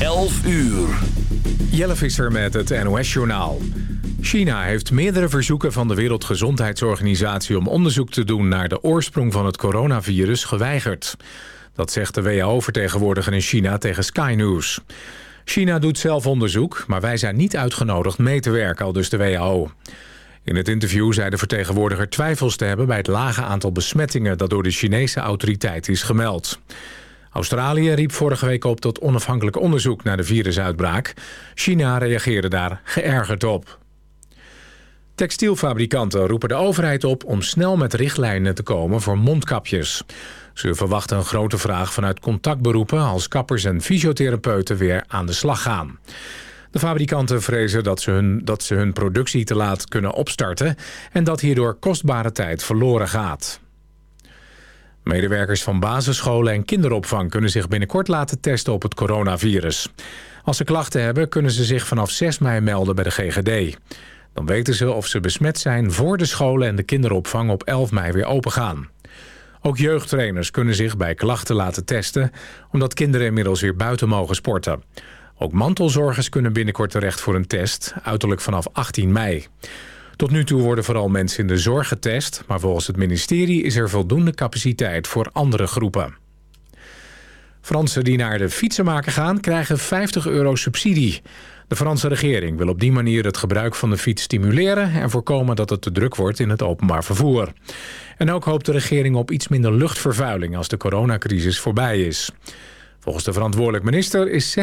11 uur. Jelle Visser met het NOS-journaal. China heeft meerdere verzoeken van de Wereldgezondheidsorganisatie... om onderzoek te doen naar de oorsprong van het coronavirus geweigerd. Dat zegt de WHO-vertegenwoordiger in China tegen Sky News. China doet zelf onderzoek, maar wij zijn niet uitgenodigd mee te werken, al dus de WHO. In het interview zei de vertegenwoordiger twijfels te hebben... bij het lage aantal besmettingen dat door de Chinese autoriteit is gemeld. Australië riep vorige week op tot onafhankelijk onderzoek naar de virusuitbraak. China reageerde daar geërgerd op. Textielfabrikanten roepen de overheid op om snel met richtlijnen te komen voor mondkapjes. Ze verwachten een grote vraag vanuit contactberoepen als kappers en fysiotherapeuten weer aan de slag gaan. De fabrikanten vrezen dat ze, hun, dat ze hun productie te laat kunnen opstarten... en dat hierdoor kostbare tijd verloren gaat. Medewerkers van basisscholen en kinderopvang kunnen zich binnenkort laten testen op het coronavirus. Als ze klachten hebben, kunnen ze zich vanaf 6 mei melden bij de GGD. Dan weten ze of ze besmet zijn voor de scholen en de kinderopvang op 11 mei weer opengaan. Ook jeugdtrainers kunnen zich bij klachten laten testen... omdat kinderen inmiddels weer buiten mogen sporten. Ook mantelzorgers kunnen binnenkort terecht voor een test, uiterlijk vanaf 18 mei. Tot nu toe worden vooral mensen in de zorg getest... maar volgens het ministerie is er voldoende capaciteit voor andere groepen. Fransen die naar de fietsenmaker gaan krijgen 50 euro subsidie. De Franse regering wil op die manier het gebruik van de fiets stimuleren... en voorkomen dat het te druk wordt in het openbaar vervoer. En ook hoopt de regering op iets minder luchtvervuiling... als de coronacrisis voorbij is. Volgens de verantwoordelijk minister is 60%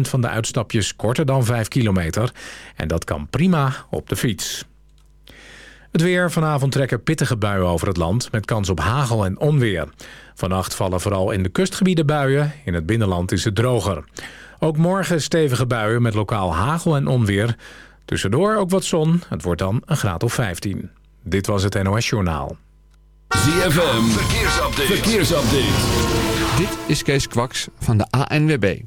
van de uitstapjes korter dan 5 kilometer. En dat kan prima op de fiets. Het weer. Vanavond trekken pittige buien over het land... met kans op hagel en onweer. Vannacht vallen vooral in de kustgebieden buien. In het binnenland is het droger. Ook morgen stevige buien met lokaal hagel en onweer. Tussendoor ook wat zon. Het wordt dan een graad of 15. Dit was het NOS Journaal. ZFM. Verkeersupdate. Verkeersupdate. Dit is Kees Kwaks van de ANWB.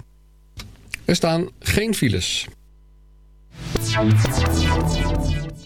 Er staan geen files.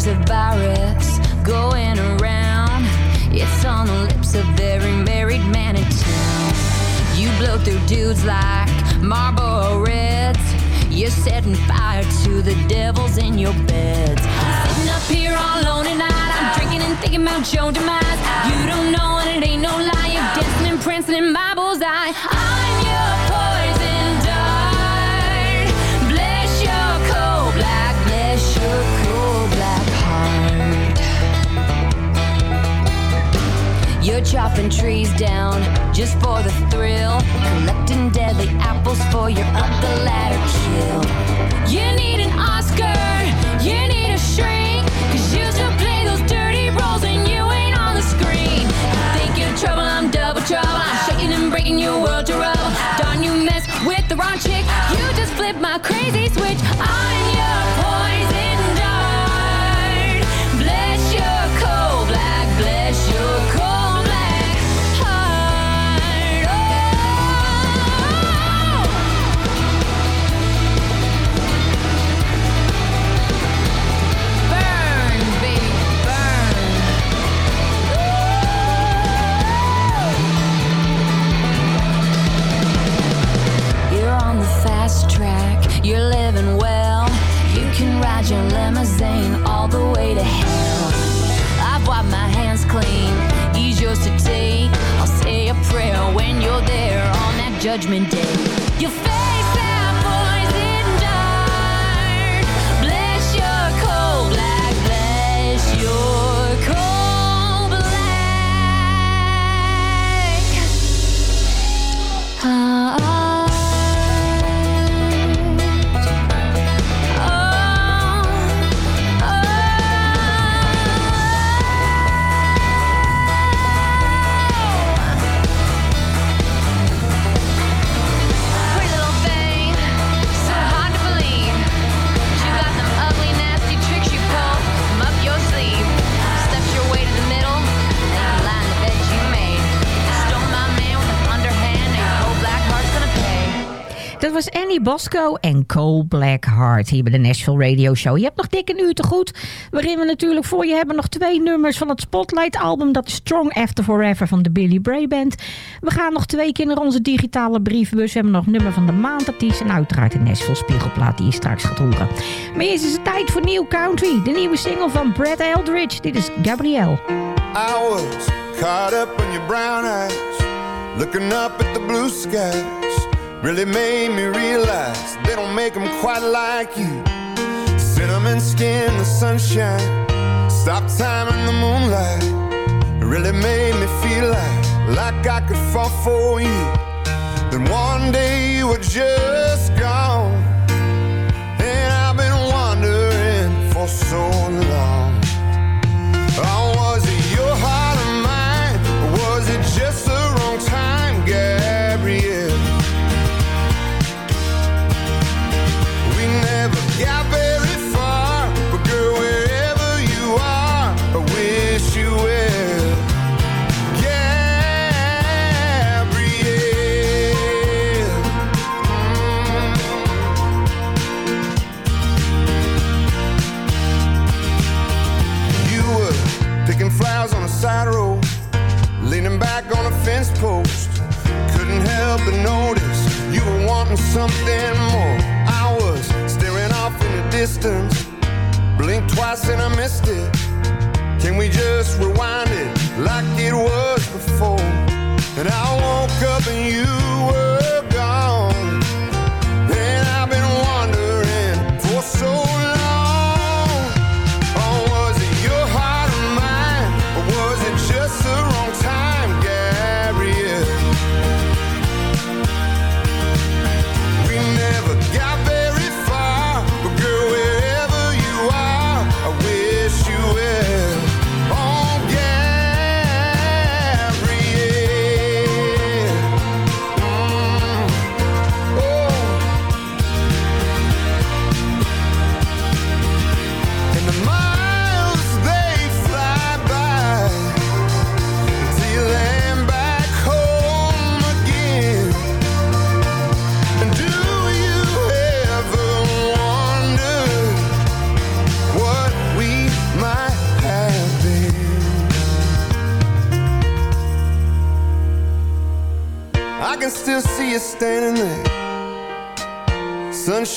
There's a virus going around. It's on the lips of every married man in town. You blow through dudes like Marlboro Reds. You're setting fire to the devils in your beds. Sitting up here all alone tonight. I'm drinking and thinking about your demise. You don't know and it ain't no lie. You're dancing and prancing in my bullseye. I'm You're chopping trees down just for the thrill. Collecting deadly apples for your up the ladder kill. You need an Oscar, you need a shrink. Cause you still play those dirty roles and you ain't on the screen. You think you're trouble, I'm double trouble. I'm shaking and breaking your world to rubble. Darn you mess with the wrong chick. You just flipped my crazy switch. I'm your judgment day. Was Annie Bosco en Cole Blackheart hier bij de Nashville Radio Show. Je hebt nog dik een uur te goed. Waarin we natuurlijk voor je hebben nog twee nummers van het Spotlight album. Dat Strong After Forever van de Billy Bray Band. We gaan nog twee keer naar onze digitale brievenbus. We hebben nog nummer van de maand. Dat is en uiteraard de Nashville Spiegelplaat die je straks gaat horen. Maar eerst is het tijd voor New Country. De nieuwe single van Brad Eldridge. Dit is Gabrielle. I caught up in your brown eyes, looking up at the blue skies. Really made me realize they don't make them quite like you. Cinnamon skin, the sunshine, stop time in the moonlight. Really made me feel like, like I could fall for you. Then one day you were just gone, and I've been wondering for so long. Couldn't help but notice you were wanting something more. I was staring off in the distance, blinked twice and I missed it. Can we just rewind it like it was before? And I woke up and you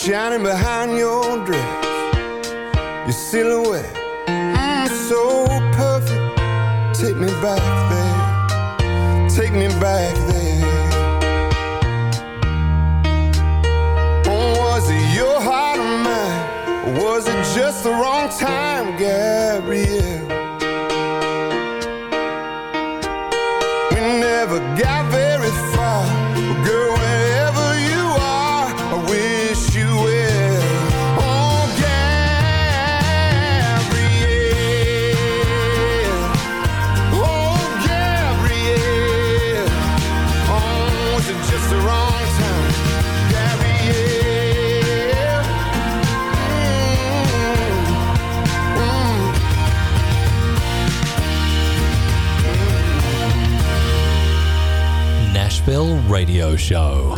shining behind your dress. Your silhouette so perfect. Take me back there. Take me back there. Oh, was it your heart or mine? Was it just the wrong time gabrielle Radio Show.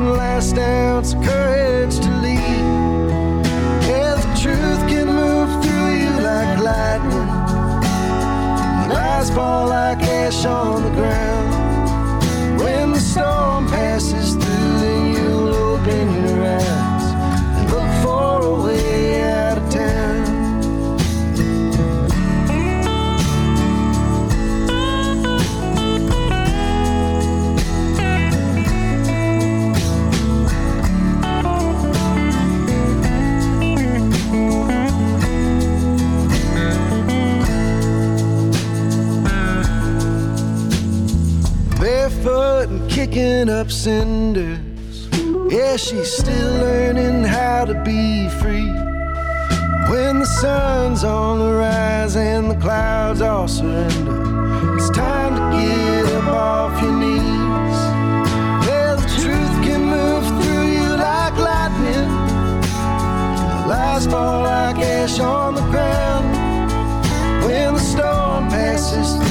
One last ounce of courage to lead. Yeah, the truth can move through you like lightning. The lies fall like ash on the ground. When the storm kicking up cinders. Yeah, she's still learning how to be free. When the sun's on the rise and the clouds all surrender, it's time to get up off your knees. Well, the truth can move through you like lightning. The lies fall like ash on the ground. When the storm passes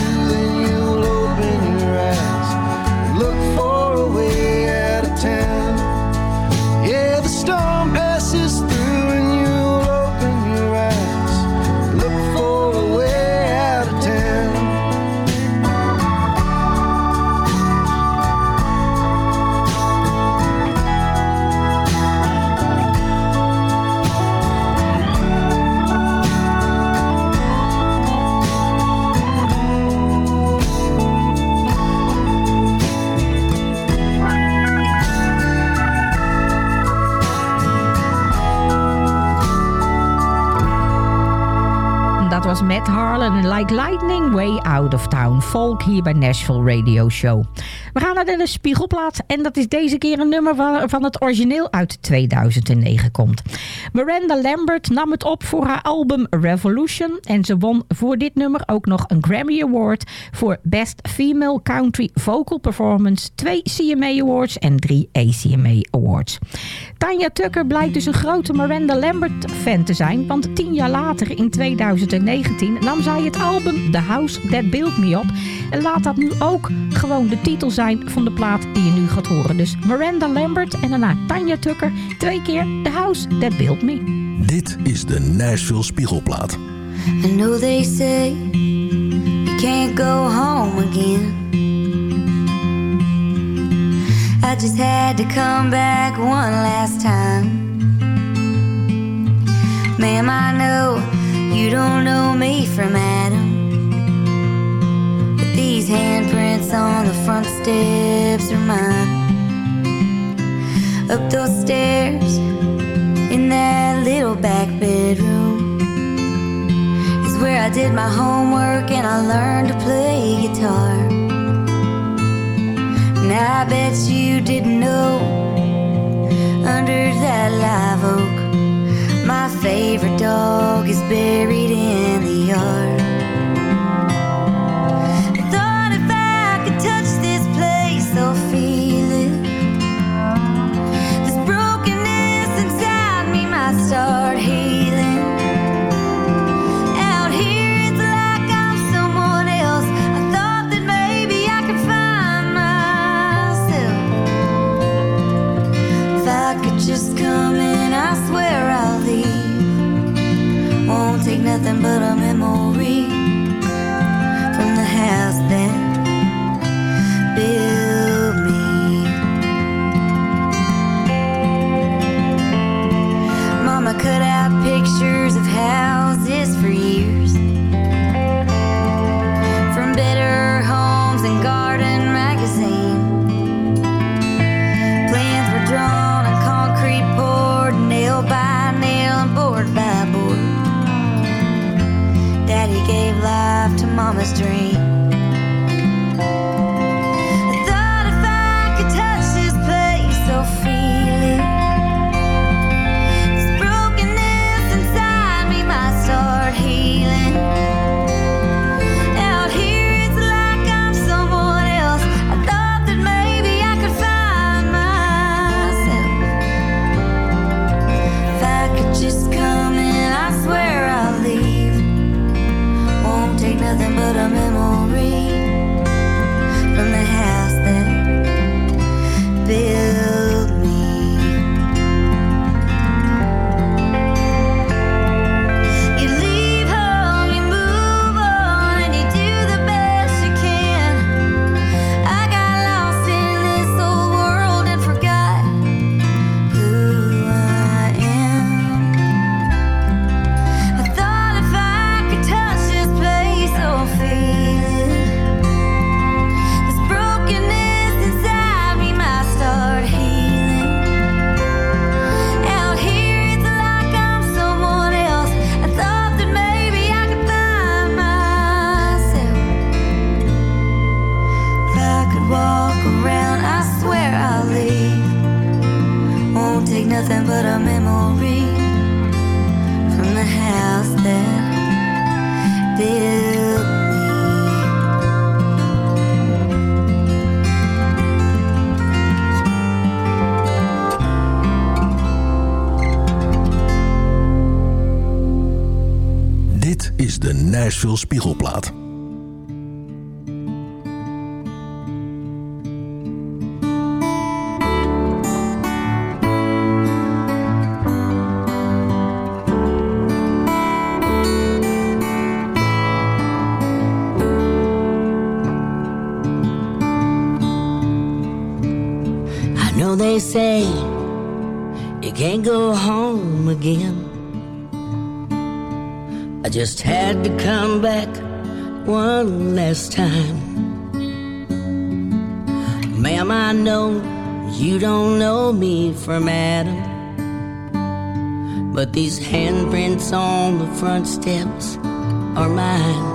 Dat was Matt Harlan en Like Lightning Way Out of Town. Folk hier bij Nashville Radio Show. We gaan naar de Spiegelplaat en dat is deze keer een nummer van, het origineel uit 2009 komt. Miranda Lambert nam het op voor haar album Revolution en ze won voor dit nummer ook nog een Grammy Award voor Best Female Country Vocal Performance, twee CMA Awards en drie ACMA Awards. Tanya Tucker blijkt dus een grote Miranda Lambert fan te zijn, want tien jaar later in 2019 nam zij het album The House That Built Me op en laat dat nu ook gewoon de titel zijn van de plaat die je nu gaat horen. Dus Miranda Lambert en daarna Tanya Tucker, twee keer The House That Built Me. Dit is de Nashville Spiegelplaat. I know they say you can't go home again. I just had to come back one last time. Ma'am, I know you don't know me from Adam. But these handprints on the front steps are mine. Up those stairs in that little back bedroom is where I did my homework and I learned to play guitar. And I bet you didn't know under that live oak, my favorite dog is buried in the yard. Nashville Spiegelplaat. Last time. Ma'am, I know you don't know me from Adam. But these handprints on the front steps are mine.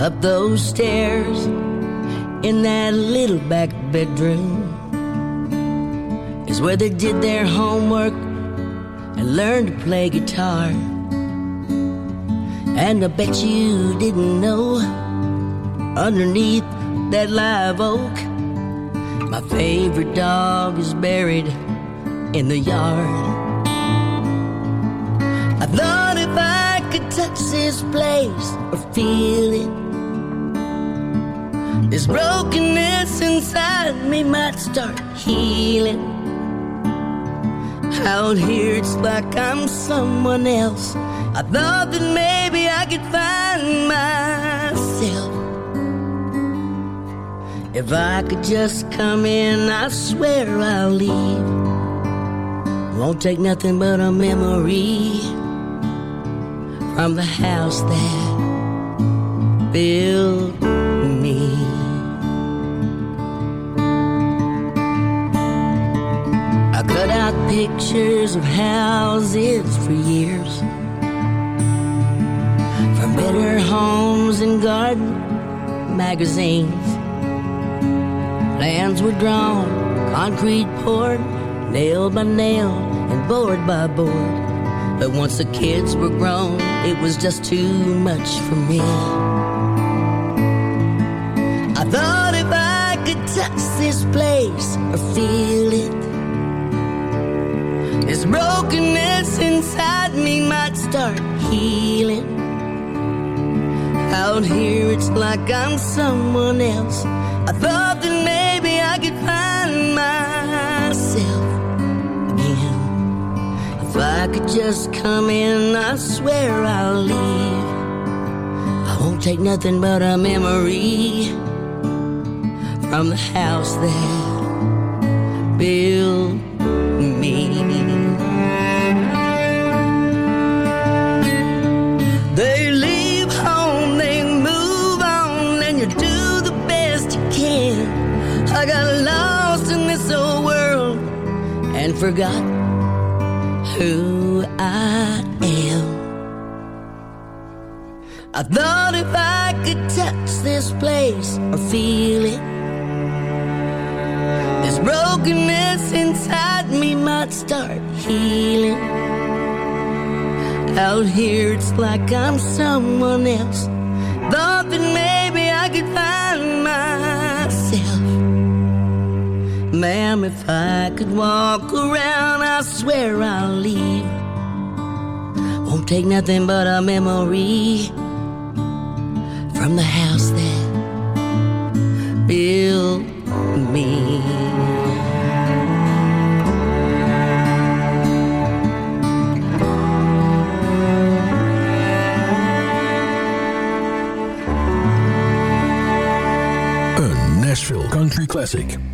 Up those stairs in that little back bedroom is where they did their homework and learned to play guitar. And I bet you didn't know underneath that live oak, my favorite dog is buried in the yard. I thought if I could touch this place or feel it, this brokenness inside me might start healing. Out here, it's like I'm someone else. I thought that maybe could find myself. If I could just come in, I swear I'll leave. Won't take nothing but a memory from the house that built me. I cut out pictures of houses for years. From better homes and garden magazines. Plans were drawn, concrete poured, nail by nail, and board by board. But once the kids were grown, it was just too much for me. I thought if I could touch this place or feel it, this brokenness inside me might start healing. Out here, it's like I'm someone else. I thought that maybe I could find myself again. If I could just come in, I swear I'll leave. I won't take nothing but a memory from the house that built forgot who I am. I thought if I could touch this place or feel it, this brokenness inside me might start healing. Out here, it's like I'm someone else. Thought that Ma'am, if I could walk around, I swear I'll leave. Won't take nothing but a memory from the house that built me. Een Nashville Country Classic.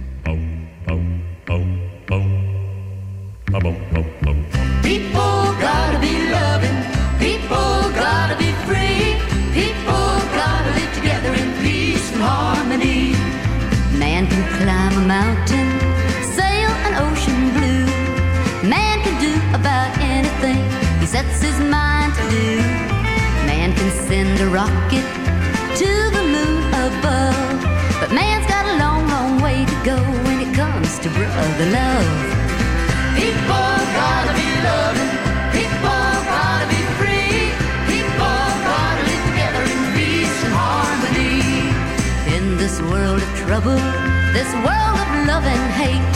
Send a rocket to the moon above. But man's got a long, long way to go when it comes to brother love. People gotta be loving. People gotta be free. People gotta live together in peace and harmony. In this world of trouble, this world of love and hate,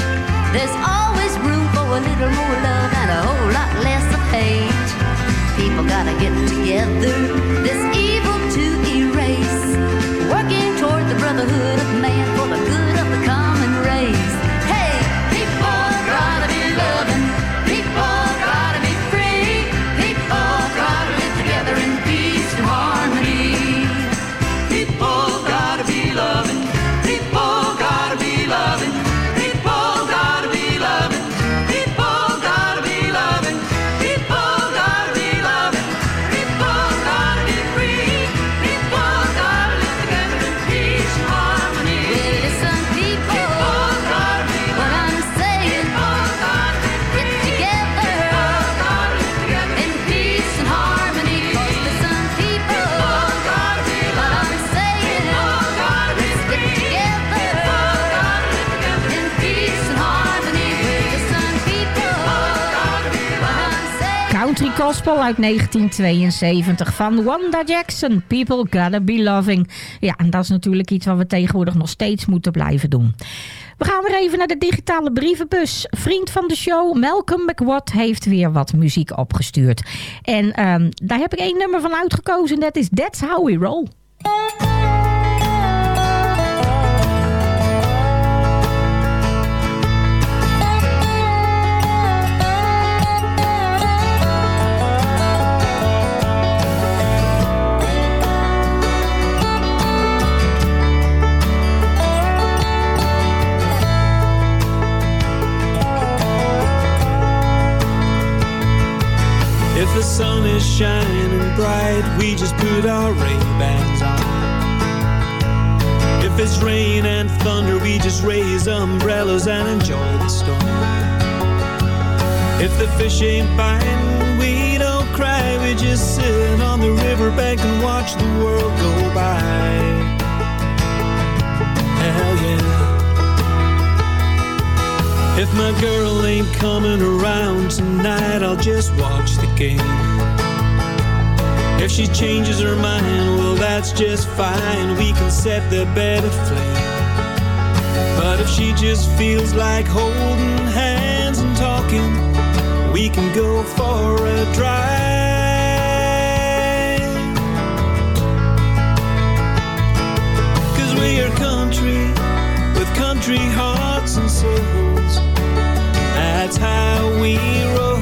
there's always room for a little more love and a whole lot less of hate. People gotta get together. This evil to erase. Working toward the brotherhood of man uit 1972 van Wanda Jackson. People Gotta Be Loving. Ja, en dat is natuurlijk iets wat we tegenwoordig nog steeds moeten blijven doen. We gaan weer even naar de digitale brievenbus. Vriend van de show, Malcolm McWatt, heeft weer wat muziek opgestuurd. En ehm, daar heb ik één nummer van uitgekozen. En dat is That's How We Roll. If the sun is shining bright, we just put our Ray-Bans on. If it's rain and thunder, we just raise umbrellas and enjoy the storm. If the fish ain't biting, we don't cry, we just sit on the riverbank and watch the world If my girl ain't coming around tonight, I'll just watch the game. If she changes her mind, well, that's just fine. We can set the bed aflame. But if she just feels like holding hands and talking, we can go for a drive. Cause we are country with country hearts and souls. That's how we roll.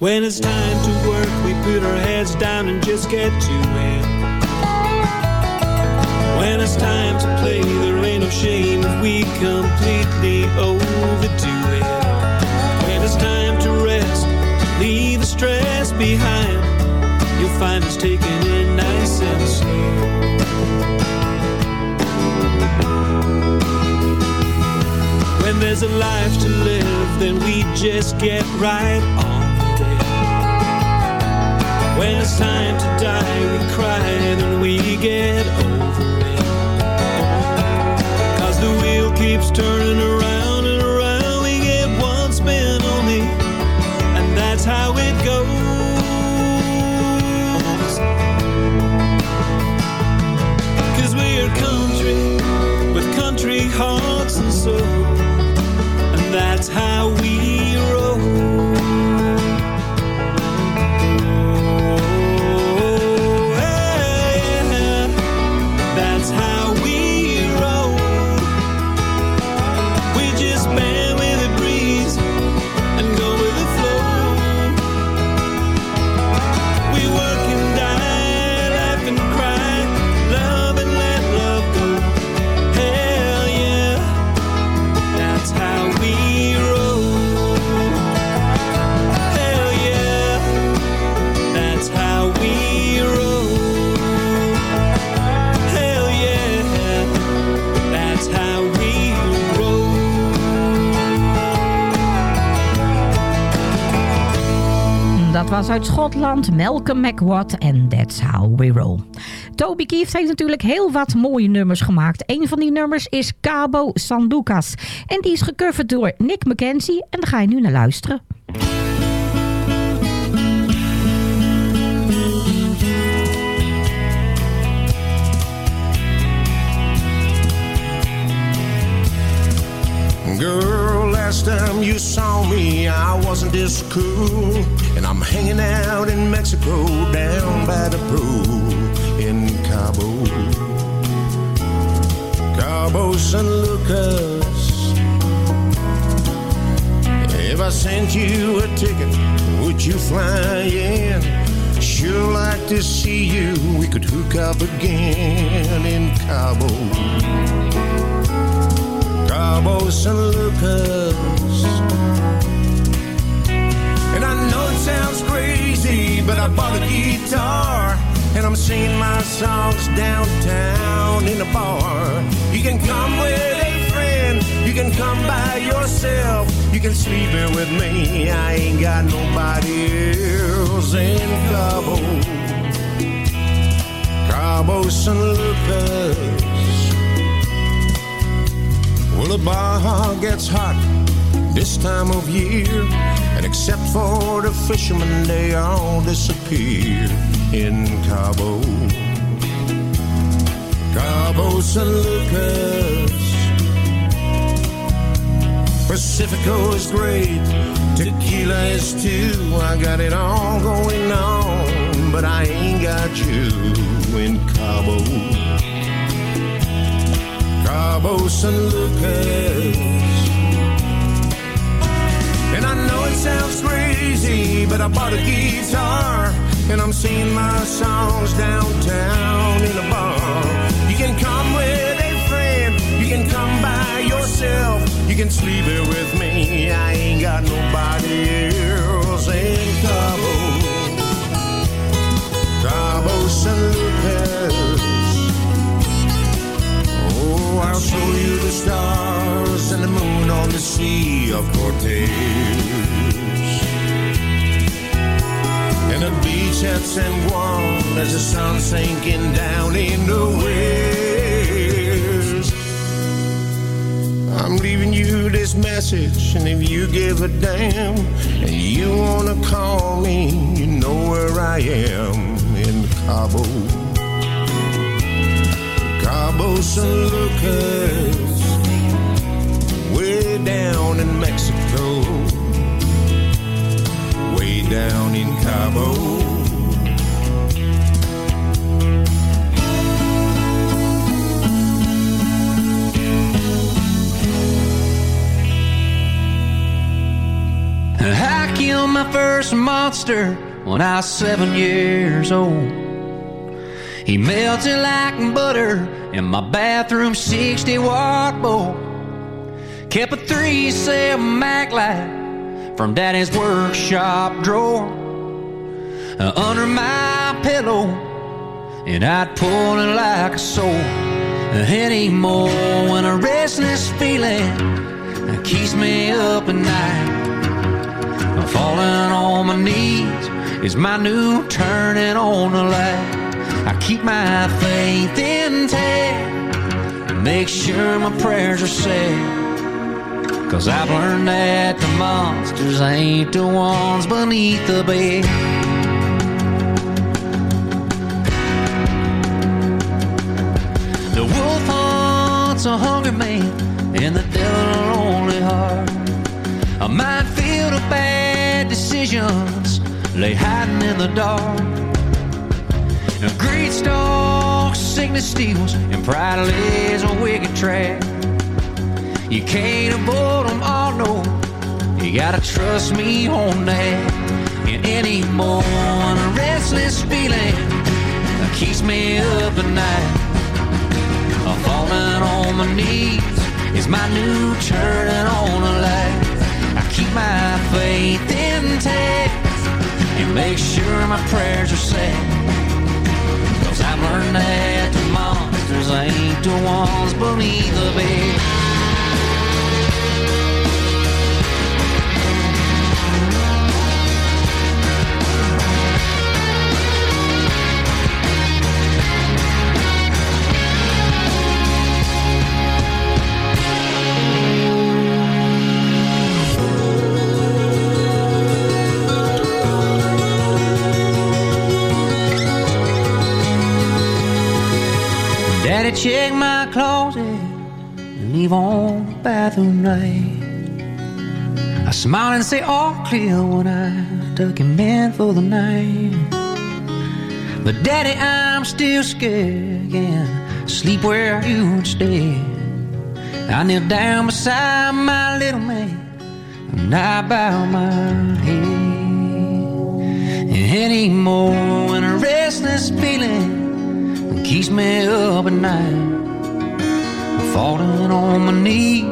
When it's time to work, we put our heads down and just get to it. When it's time to play, there ain't no shame if we completely overdo it. When it's time to rest, leave the stress behind. You'll find us taking it nice and slow. When there's a life to live, then we just get right on. When it's time to die, we cry, then we get over it. Cause the wheel keeps turning uit Schotland, Malcolm McWatt en That's How We Roll. Toby Keith heeft natuurlijk heel wat mooie nummers gemaakt. Een van die nummers is Cabo Sanducas. En die is gecoverd door Nick McKenzie en daar ga je nu naar luisteren. Time you saw me, I wasn't this cool. And I'm hanging out in Mexico, down by the pool in Cabo. Cabo San Lucas. If I sent you a ticket, would you fly in? Sure like to see you. We could hook up again in Cabo. Cabo San Lucas. And I know it sounds crazy, but I bought a guitar and I'm singing my songs downtown in a bar. You can come with a friend, you can come by yourself, you can sleep here with me. I ain't got nobody else in Cabo. Cabo San Lucas. The bar gets hot this time of year, and except for the fishermen, they all disappear in Cabo. Cabo San Lucas. Pacifico is great, tequila is too. I got it all going on, but I ain't got you in Cabo. Cabo San Lucas. And I know it sounds crazy, but I bought a guitar and I'm singing my songs downtown in a bar. You can come with a friend, you can come by yourself, you can sleep here with me. I ain't got nobody else in Cabo. Cabo San Lucas. I'll show you the stars and the moon on the Sea of Cortez. And the beach at San Juan as the sun sinking down in the west. I'm leaving you this message, and if you give a damn and you wanna call me, you know where I am in Cabo. Cabo San Lucas, way down in Mexico, way down in Cabo. I killed my first monster when I was seven years old. He melted like butter in my bathroom 60 watt bowl. Kept a 3 7 Maglite from daddy's workshop drawer uh, under my pillow, and I'd pull it like a sword. Anymore when a restless feeling keeps me up at night. Falling on my knees is my new turning on the light. I keep my faith intact and make sure my prayers are said. Cause I've learned that the monsters ain't the ones beneath the bed. The wolf hunts a hungry man and the devil a lonely heart. A minefield of bad decisions lay hiding in the dark. Now, greed stalks, sickness steals, and pride lays a wicked trap. You can't avoid them all, no. You gotta trust me on that. And anymore, a restless feeling keeps me up at night. I'm falling on my knees is my new turning on a light. I keep my faith intact and make sure my prayers are said. Learned that the monsters ain't the ones beneath the bed. Check my closet and leave on the bathroom light. I smile and say all clear when I tuck him in for the night. But daddy, I'm still scared again. Sleep where you would stay. I kneel down beside my little man and I bow my head. Anymore when a restless feeling keeps me up at night. I'm falling on my knee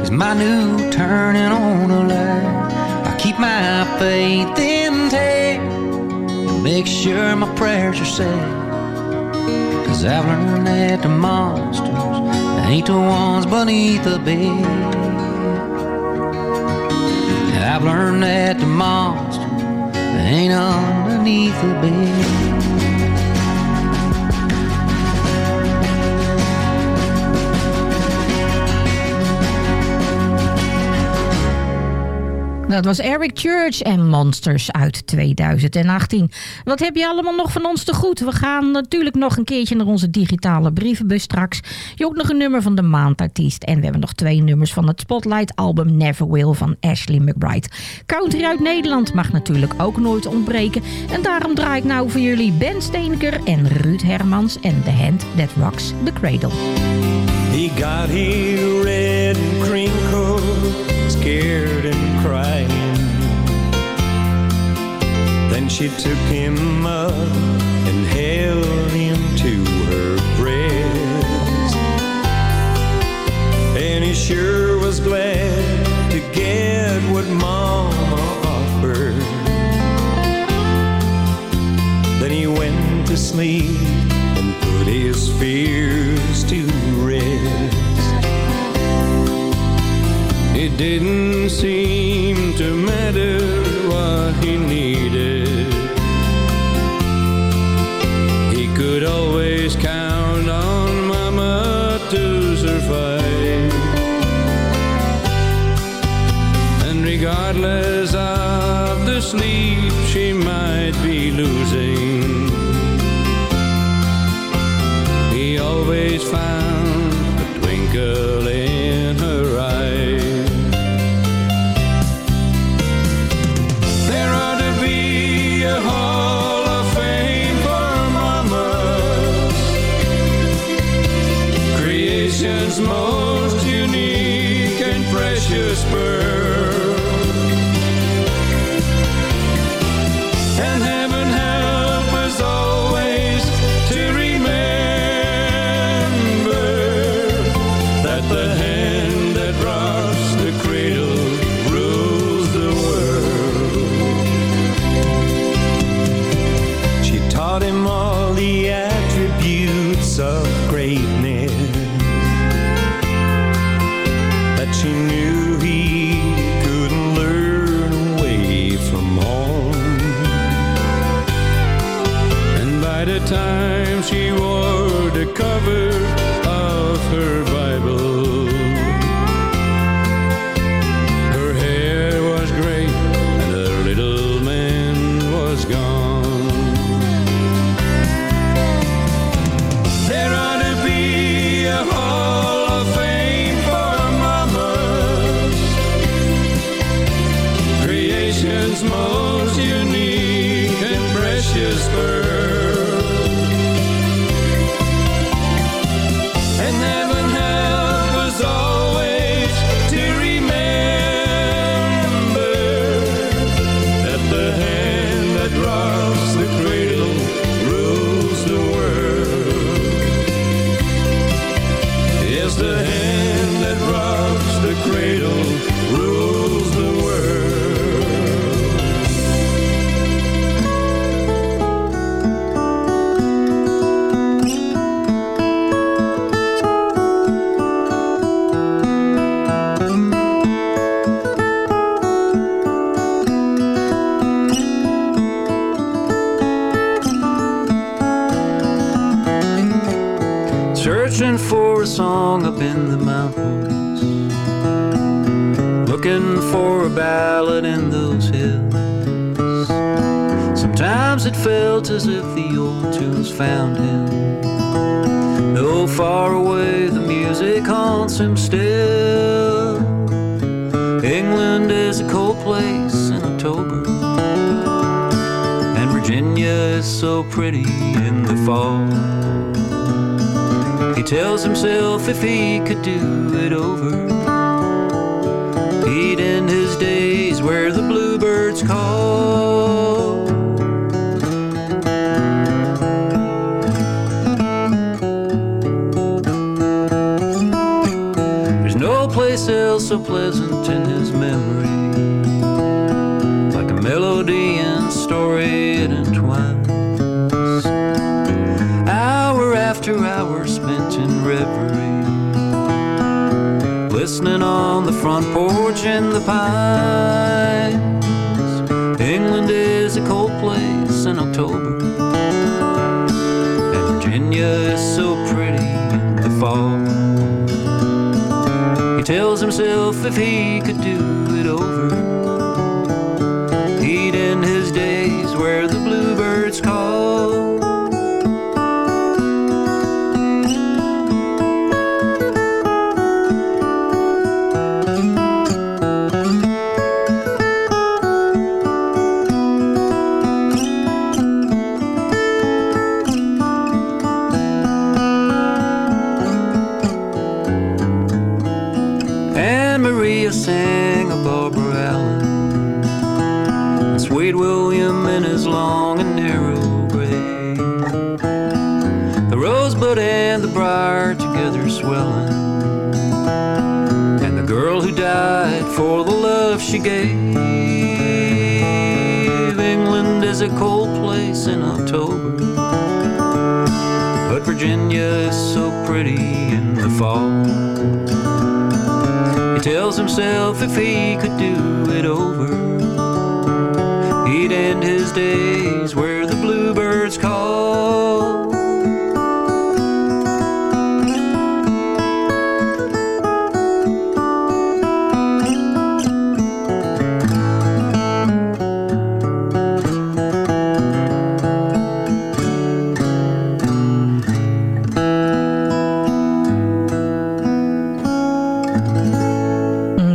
is my new turning on the light. I keep my faith intact and make sure my prayers are said. Cause I've learned that the monsters ain't the ones beneath the bed. I've learned that the monster ain't underneath the bed. Dat was Eric Church en Monsters uit 2018. Wat heb je allemaal nog van ons te goed? We gaan natuurlijk nog een keertje naar onze digitale brievenbus straks. Je ook nog een nummer van de maandartiest. En we hebben nog twee nummers van het Spotlight album Never Will van Ashley McBride. Country uit Nederland mag natuurlijk ook nooit ontbreken. En daarom draai ik nou voor jullie Ben Steenker en Ruud Hermans en The Hand That Rocks the Cradle. He got here red and crinkled, scared and crying. Then she took him up and held him to her breast. And he sure was glad to get what Mama offered. Then he went to sleep and put his fears to It didn't seem to matter what he needed. He could always count on Mama to survive. And regardless of the sleep she might be losing, he always found a twinkle Looking for a ballad in those hills. Sometimes it felt as if the old tunes found him. Though far away, the music haunts him still. England is a cold place in October, and Virginia is so pretty in the fall. Tells himself if he could do it over, he'd end his days where the in the pines. England is a cold place in October, and Virginia is so pretty in the fall. He tells himself if he could do long and narrow gray. The rosebud and the briar together swelling. And the girl who died for the love she gave. England is a cold place in October. But Virginia is so pretty in the fall. He tells himself if he could do it over, end his days where the bluebirds call.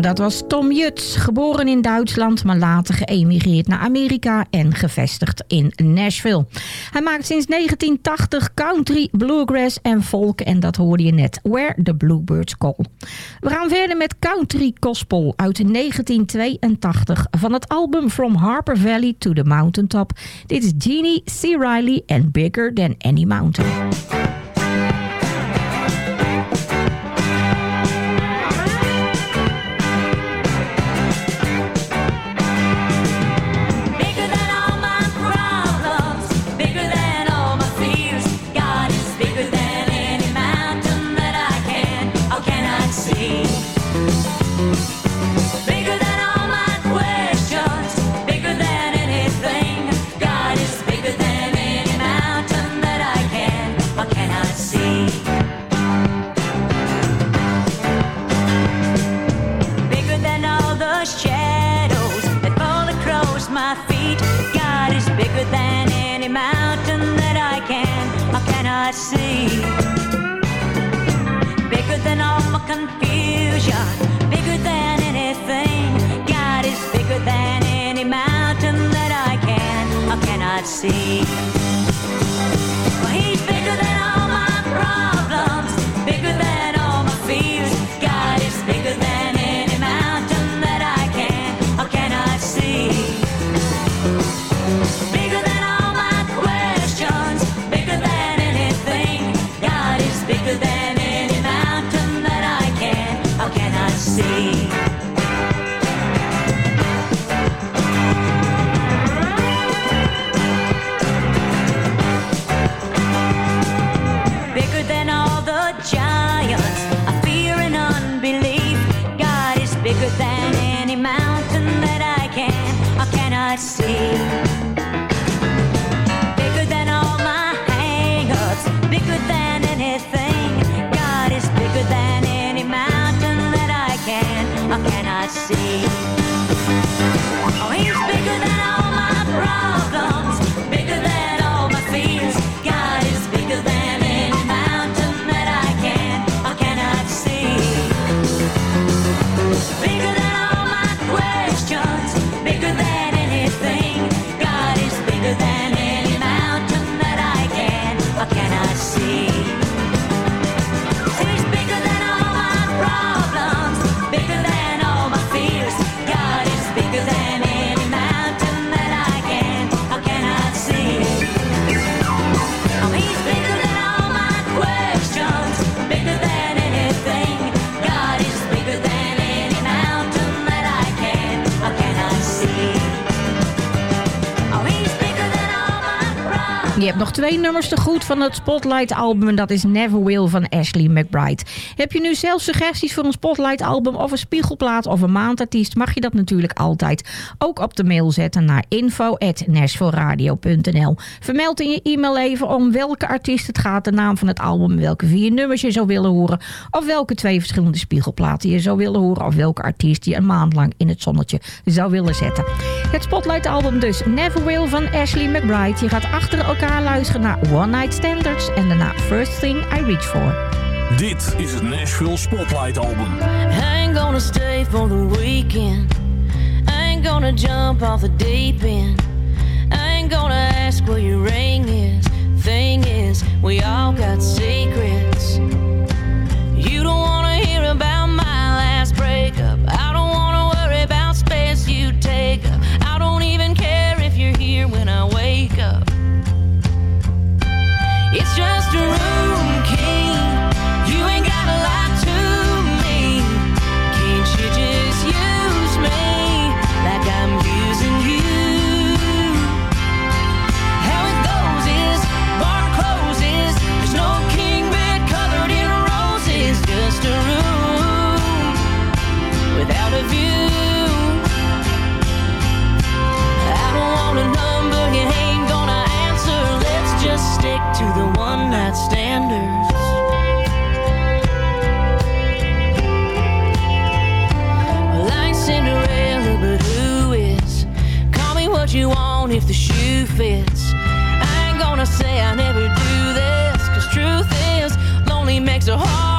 Dat was Tom Geboren in Duitsland, maar later geëmigreerd naar Amerika en gevestigd in Nashville. Hij maakt sinds 1980 country, bluegrass en folk en dat hoorde je net, Where the Bluebirds Call. We gaan verder met country gospel uit 1982 van het album From Harper Valley to the Mountaintop. Dit is Jeannie C. Riley en Bigger Than Any Mountain. See. Bigger than all my confusion, bigger than anything. God is bigger than any mountain that I can or cannot see. Hebt nog twee nummers te goed van het Spotlight album en dat is Never Will van Ashley McBride. Heb je nu zelf suggesties voor een Spotlight album of een spiegelplaat of een maandartiest, mag je dat natuurlijk altijd ook op de mail zetten naar info@nashvilleradio.nl. Vermeld in je e-mail even om welke artiest het gaat, de naam van het album, welke vier nummers je zou willen horen of welke twee verschillende spiegelplaten je zou willen horen of welke artiest je een maand lang in het zonnetje zou willen zetten. Het Spotlight album dus Never Will van Ashley McBride. Je gaat achter elkaar luisteren naar One Night Standards en daarna First Thing I Reach For. Dit is het Nashville Spotlight Album. I ain't gonna stay for the weekend. I ain't gonna jump off the deep end. I ain't gonna ask where your ring is. Thing is, we all got secrets. You don't wanna hear about my last breakup. I don't wanna worry about space you take up. I don't even care if you're here when I just a room you if the shoe fits. I ain't gonna say I never do this, cause truth is, lonely makes a heart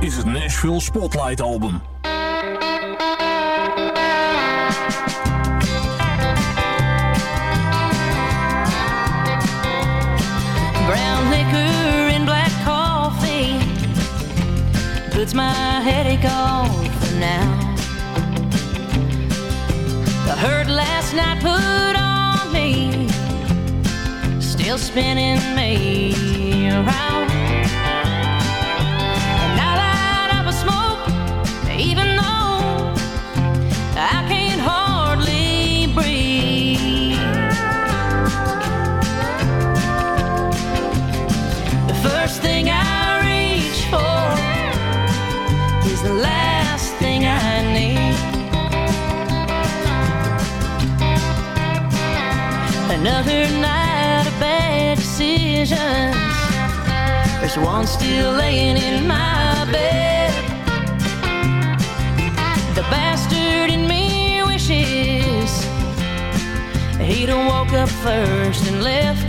Is het Nashville Spotlight Album. Brown liquor and black coffee puts my headache off for now. The hurt last night put on me, still spinning me around. Another night of bad decisions. There's one still laying in my bed. The bastard in me wishes he'd have woke up first and left.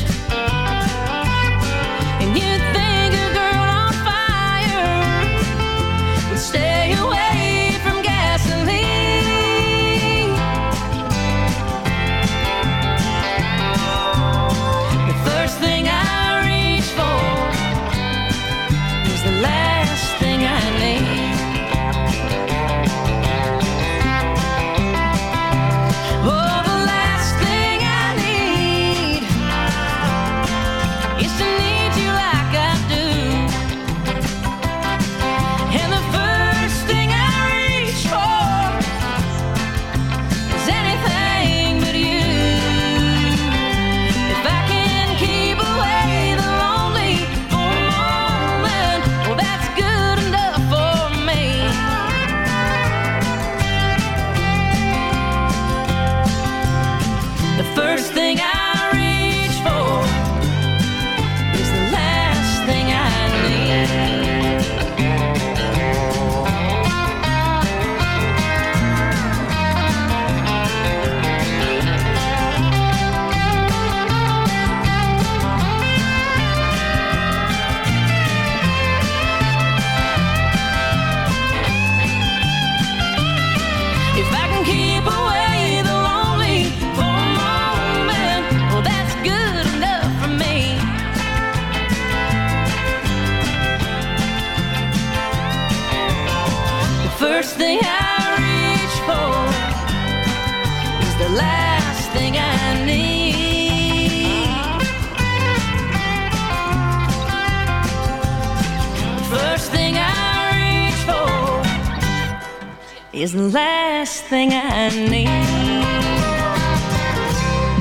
I need.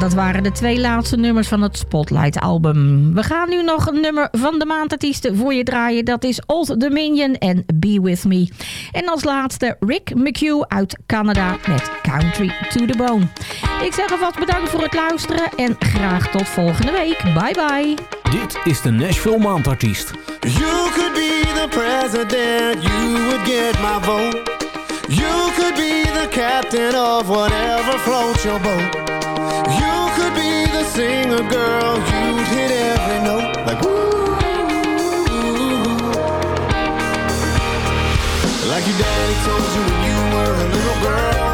Dat waren de twee laatste nummers van het Spotlight album. We gaan nu nog een nummer van de maandartiesten voor je draaien. Dat is Old Dominion en Be With Me. En als laatste Rick McHugh uit Canada met Country to the Bone. Ik zeg alvast bedankt voor het luisteren en graag tot volgende week. Bye bye. Dit is de Nashville Maandartiest. You could be the president, you would get my vote. You could be the captain of whatever floats your boat. You could be the singer girl, you'd hit every note like woo. Like your daddy told you when you were a little girl,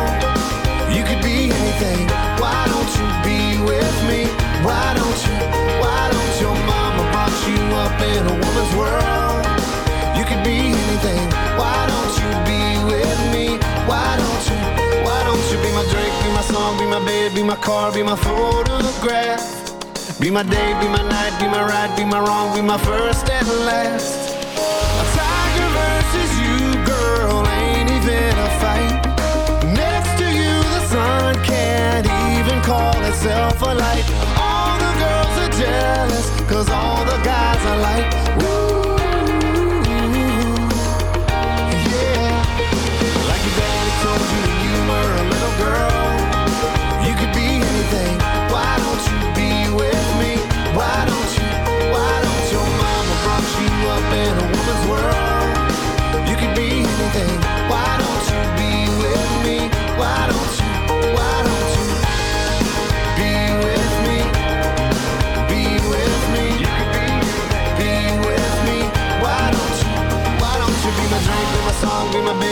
you could be anything. Why don't you be with me? Why don't you? Why don't your mama box you up in a woman's world? Be my car, be my photograph? Be my day, be my night, be my right, be my wrong, be my first and last. A tiger versus you, girl, ain't even a fight. Next to you, the sun can't even call itself a light. All the girls are jealous, cause all the guys are like,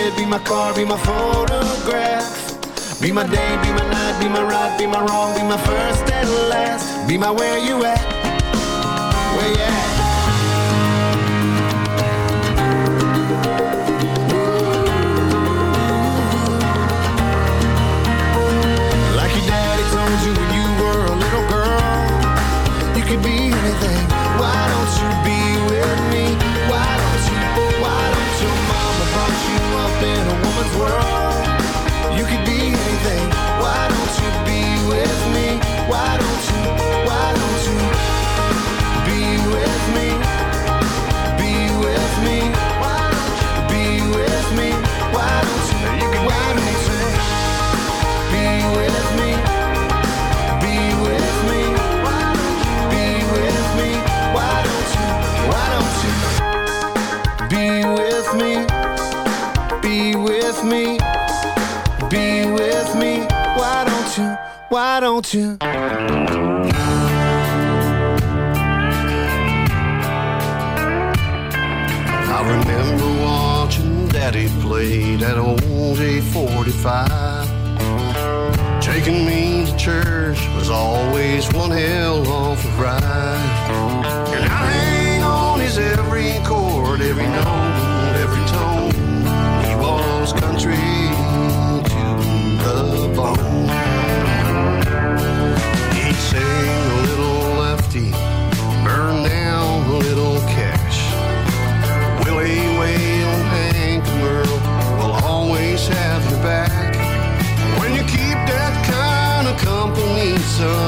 bed, be my car, be my photograph? Be my day, be my night, be my right, be my wrong, be my first and last. Be my where you at? Where you at? Don't you? I remember watching Daddy play that old A45. Taking me to church was always one hell of a ride. And I hang on his every chord, every note, every tone. He was country sing a little lefty, burn down a little cash. Willie Waylon Hank and Merle will always have your back. When you keep that kind of company, son,